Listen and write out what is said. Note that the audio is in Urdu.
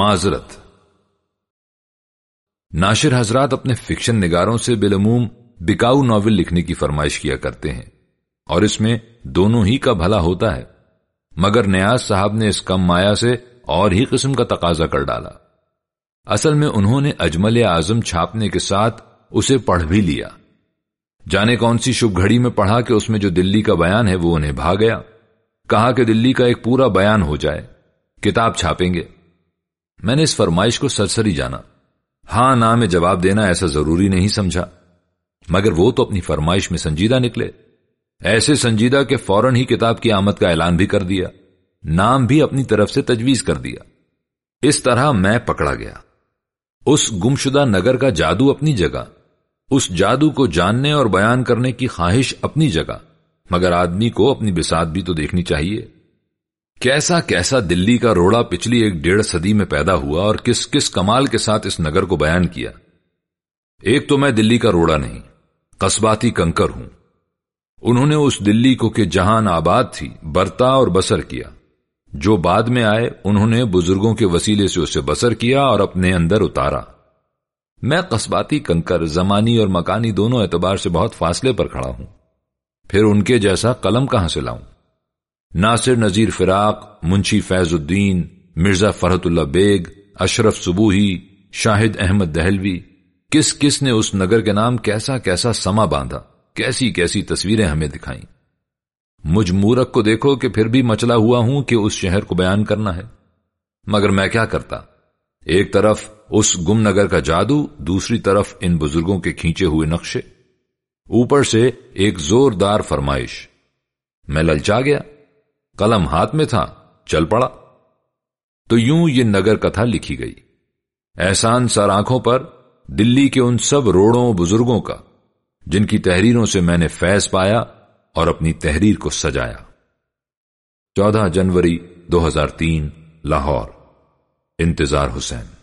معذرت۔ ناشر حضرات اپنے فکشن نگاروں سے بالعموم بکاؤ ناول لکھنے کی فرمائش کیا کرتے ہیں اور اس میں دونوں ہی کا بھلا ہوتا ہے۔ مگر نیاز صاحب نے اس کم مایا سے اور ہی قسم کا تقاضا کر ڈالا۔ اصل میں انہوں نے اجمل اعظم چھاپنے کے ساتھ اسے پڑھ بھی لیا۔ جانے کون سی شب گھڑی میں پڑھا کہ اس میں جو دلی کا بیان ہے وہ انہیں بھا گیا۔ کہا کہ دلی کا ایک پورا بیان ہو جائے۔ کتاب چھاپیں گے۔ میں نے اس فرمائش کو سرسری جانا۔ ہاں نہ میں جواب دینا ایسا ضروری نہیں سمجھا، مگر وہ تو اپنی فرمائش میں سنجیدہ نکلے۔ ایسے سنجیدہ کہ فوراً ہی کتاب کی آمد کا اعلان بھی کر دیا، نام بھی اپنی طرف سے تجویز کر دیا۔ اس طرح میں پکڑا گیا۔ اس گمشدہ نگر کا جادو اپنی جگہ، اس جادو کو جاننے اور بیان کرنے کی خواہش اپنی جگہ، مگر آدمی کو اپنی بسات بھی تو دیکھنی چاہیے۔ کیسا کیسا دلی کا روڑا پچھلی ایک ڈیڑھ صدی میں پیدا ہوا اور کس کس کمال کے ساتھ اس نگر کو بیان کیا؟ ایک تو میں دلی کا روڑا نہیں، قصباتی کنکر ہوں۔ انہوں نے اس دلی کو کہ جہان آباد تھی، برتا اور بسر کیا۔ جو بعد میں آئے، انہوں نے بزرگوں کے وسیلے سے اسے بسر کیا اور اپنے اندر اتارا۔ میں قصباتی کنکر، زمانی اور مکانی دونوں اعتبار سے بہت فاصلے پر کھڑا ہوں۔ پھر ان کے جیسا قلم کہاں سے لاؤں؟ ناصر نذیر فراق، منشی فیض الدین، مرزا فرحت اللہ بیگ، اشرف سبوہی شاہد احمد دہلوی، کس کس نے اس نگر کے نام کیسا کیسا سما باندھا، کیسی کیسی تصویریں ہمیں دکھائیں۔ مجھ مورک کو دیکھو کہ پھر بھی مچلا ہوا ہوں کہ اس شہر کو بیان کرنا ہے۔ مگر میں کیا کرتا؟ ایک طرف اس گم نگر کا جادو، دوسری طرف ان بزرگوں کے کھینچے ہوئے نقشے۔ اوپر سے ایک زوردار فرمائش۔ میں للچا گیا۔ قلم ہاتھ میں تھا، چل پڑا۔ تو یوں یہ نگر کتھا لکھی گئی۔ احسان سر آنکھوں پر، دلی کے ان سب روڑوں بزرگوں کا، جن کی تحریروں سے میں نے فیض پایا اور اپنی تحریر کو سجایا۔ چودہ جنوری دو ہزار تین، لاہور۔ انتظار حسین۔